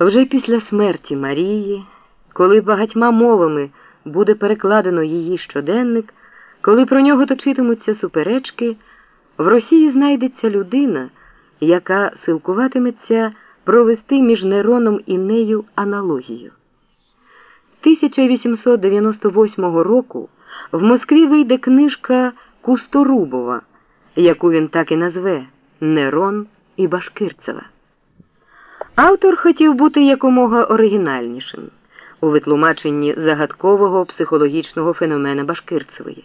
Вже після смерті Марії, коли багатьма мовами буде перекладено її щоденник, коли про нього точитимуться суперечки, в Росії знайдеться людина, яка силкуватиметься провести між Нероном і нею аналогію. 1898 року в Москві вийде книжка Кусторубова, яку він так і назве Нерон і Башкирцева. Автор хотів бути якомога оригінальнішим у витлумаченні загадкового психологічного феномена Башкирцевої.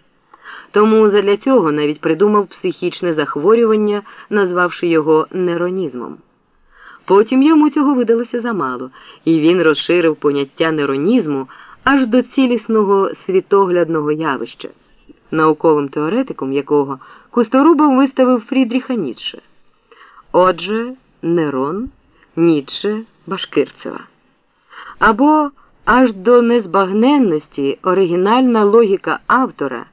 Тому задля цього навіть придумав психічне захворювання, назвавши його неронізмом. Потім йому цього видалося замало, і він розширив поняття неронізму аж до цілісного світоглядного явища, науковим теоретиком якого Кусторубов виставив Фрідріха Ніцше. Отже, Нерон, Ніцше, Башкирцева. Або аж до незбагненності оригінальна логіка автора,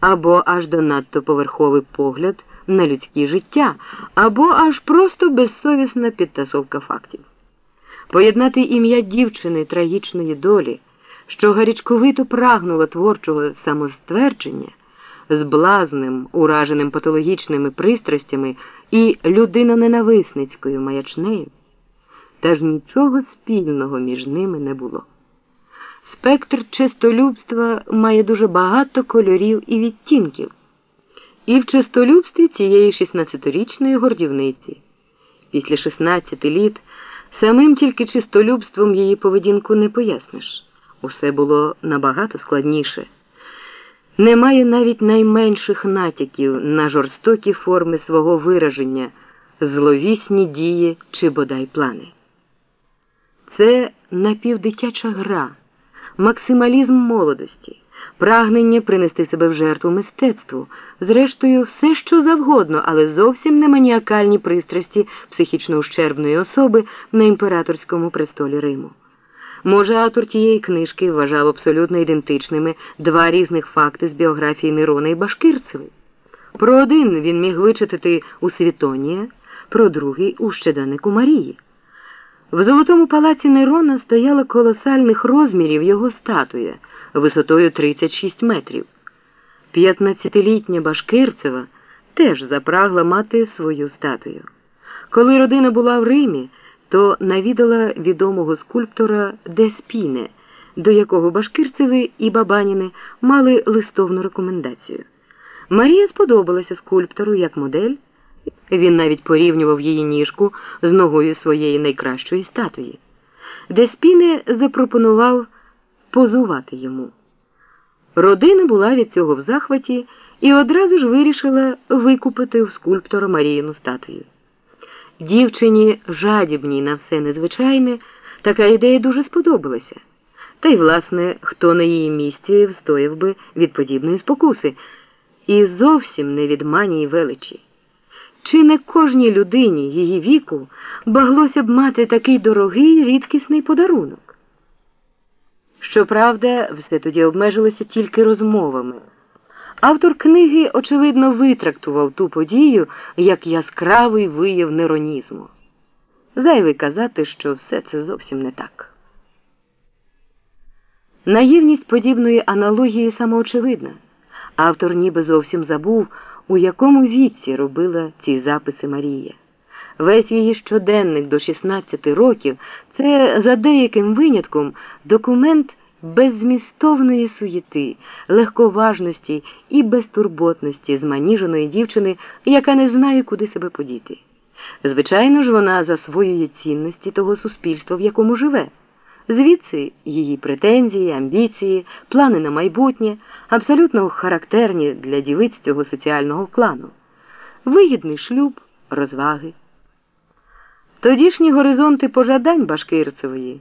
або аж до надто поверховий погляд на людське життя, або аж просто безсовісна підтасовка фактів. Поєднати ім'я дівчини трагічної долі, що гарячковито прагнула творчого самоствердження з блазним, ураженим патологічними пристрастями і людиноненависницькою маячнею, та ж нічого спільного між ними не було. Спектр чистолюбства має дуже багато кольорів і відтінків, і в чистолюбстві цієї 16-річної гордівниці. Після 16 літ самим тільки чистолюбством її поведінку не поясниш. Усе було набагато складніше. Немає навіть найменших натяків на жорстокі форми свого вираження, зловісні дії чи бодай плани. Це напівдитяча гра, максималізм молодості, прагнення принести себе в жертву мистецтву, зрештою, все що завгодно, але зовсім не маніакальні пристрасті психічно ущербної особи на імператорському престолі Риму. Може, автор тієї книжки вважав абсолютно ідентичними два різних факти з біографії Нерона і Башкирцеви. Про один він міг вичитати у Світонія, про другий у щеданнику Марії. В Золотому палаці Нерона стояла колосальних розмірів його статуя висотою 36 метрів. П'ятнадцятилітня Башкирцева теж запрагла мати свою статую. Коли родина була в Римі, то навідала відомого скульптора Деспіне, до якого Башкирцеви і Бабаніни мали листовну рекомендацію. Марія сподобалася скульптору як модель. Він навіть порівнював її ніжку з ногою своєї найкращої статуї. Деспіне запропонував позувати йому. Родина була від цього в захваті і одразу ж вирішила викупити в скульптора Маріїну статую. Дівчині жадібній на все незвичайне, така ідея дуже сподобалася. Та й, власне, хто на її місці встояв би від подібної спокуси, і зовсім не від манії величі. Чи не кожній людині її віку баглося б мати такий дорогий рідкісний подарунок? Щоправда, все тоді обмежилося тільки розмовами. Автор книги, очевидно, витрактував ту подію як яскравий вияв неронізму. Зайвий казати, що все це зовсім не так. Наївність подібної аналогії самоочевидна. Автор ніби зовсім забув, у якому віці робила ці записи Марія. Весь її щоденник до 16 років це за деяким винятком документ беззмістовної суєти, легковажності і безтурботності зманіженої дівчини, яка не знає, куди себе подіти. Звичайно ж, вона засвоює цінності того суспільства, в якому живе. Звідси її претензії, амбіції, плани на майбутнє абсолютно характерні для дівиць цього соціального клану, вигідний шлюб, розваги. Тодішні горизонти пожадань Башкирцевої,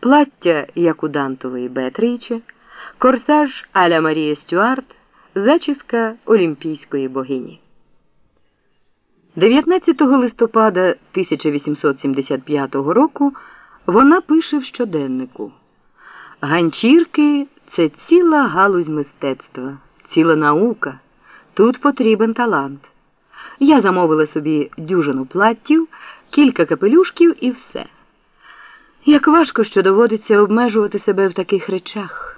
плаття як у Дантової Бетрича, корсаж Аля Марія Стюарт, зачіска Олімпійської богині. 19 листопада 1875 року вона пише в щоденнику Ганчірки це ціла галузь мистецтва, ціла наука. Тут потрібен талант. Я замовила собі дюжину платтів, кілька капелюшків і все. Як важко, що доводиться обмежувати себе в таких речах.